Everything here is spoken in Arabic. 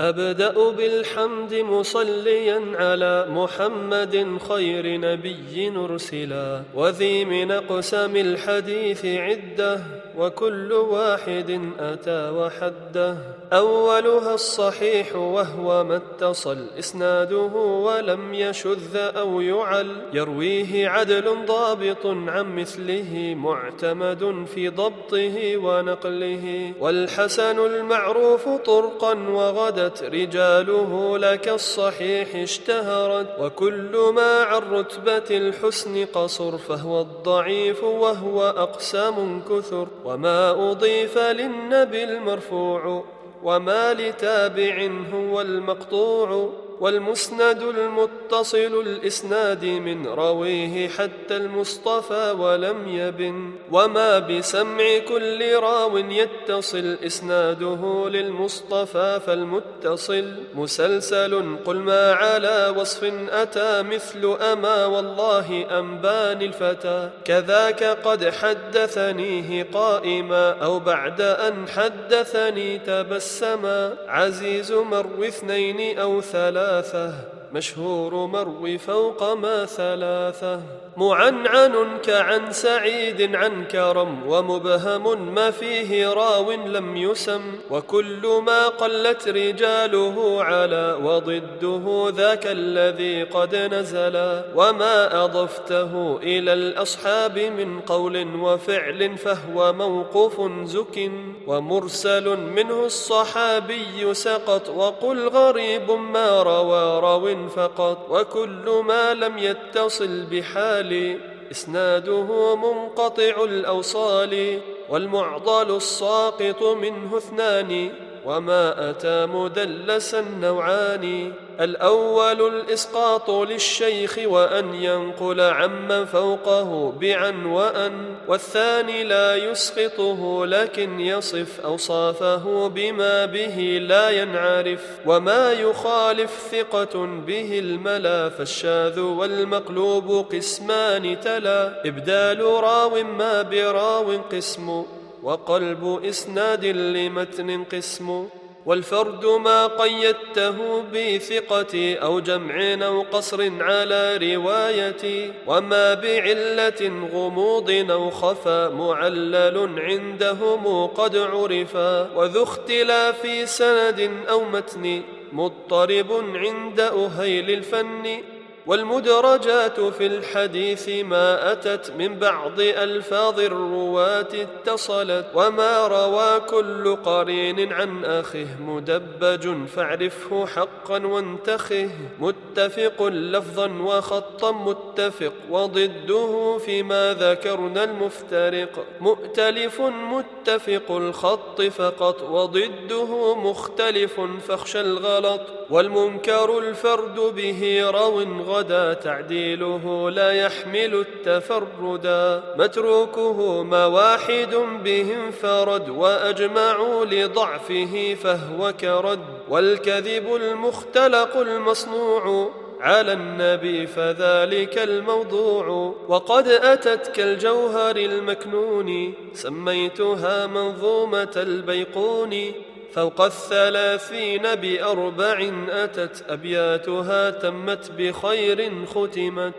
أبدأ بالحمد مصليا على محمد خير نبي نرسلا وذي من أقسام الحديث عدة وكل واحد أتى وحده. أولها الصحيح وهو ما اتصل إسناده ولم يشذ أو يعل. يرويه عدل ضابط عن مثله معتمد في ضبطه ونقله. والحسن المعروف طرقا وغدت رجاله لك الصحيح اشتهرت وكل ما عن رتبة الحسن قصر فهو الضعيف وهو أقسام كثر وما أضيف للنبي المرفوع وما لتابع هو المقطوع. والمسند المتصل الإسناد من رويه حتى المصطفى ولم يبن. وما بسمع كل راو يتصل إسناده للمصطفى فالمتصل. مسلسل قل ما على وصف أتى مثل أما والله أنبان الفتى. كذاك قد حدثنيه قائما أو بعد أن حدثني تبسما. عزيز مروي اثنين أو ثلاثة ثلاثة مشهور مروي فوق ما ثلاثة. معنعن كعن سعيد عن كرم ومبهم ما فيه راو لم يسم. وكل ما قلت رجاله على وضده ذاك الذي قد نزل وما أضفته إلى الأصحاب من قول وفعل فهو موقوف زك. ومرسل منه الصحابي سقط وقل غريب ما روى راو فقط. وكل ما لم يتصل بحال الرجال إسناده منقطع الأوصال والمعضل الساقط منه اثنان. وما أتى مدلسا نوعان الأول الإسقاط للشيخ وأن ينقل عمن فوقه بعن وأن والثاني لا يسقطه لكن يصف أوصافه بما به لا ينعرف وما يخالف ثقة به الملا فالشاذ والمقلوب قسمان تلا إبدال راو ما براو قسم وقلب إسناد لمتن قسم والفرد ما قيدته بثقة أو جمع أو قصر على رواية وما بعلة غموض أو خفى معلل عندهم قد عرفا وذو اختلاف سند أو متن مضطرب عند أهيل الفن. والمدرجات في الحديث ما أتت من بعض ألفاظ الرواة اتصلت وما روى كل قرين عن أخه مدبج فاعرفه حقا وانتخه متفق لفظا وخطا متفق وضده فيما ذكرنا المفترق مؤتلف متفق الخط فقط وضده مختلف فاخشى الغلط والمنكر الفرد به رو غدا تعديله لا يحمل التفردا متروكه ما واحد بهم فرد وأجمعوا لضعفه فهو كرد. والكذب المختلق المصنوع على النبي فذلك الموضوع. وقد أتت كالجوهر المكنون سميتها منظومة البيقون. فوق الثلاثين بأربع أتت أبياتها تمت بخير ختمت.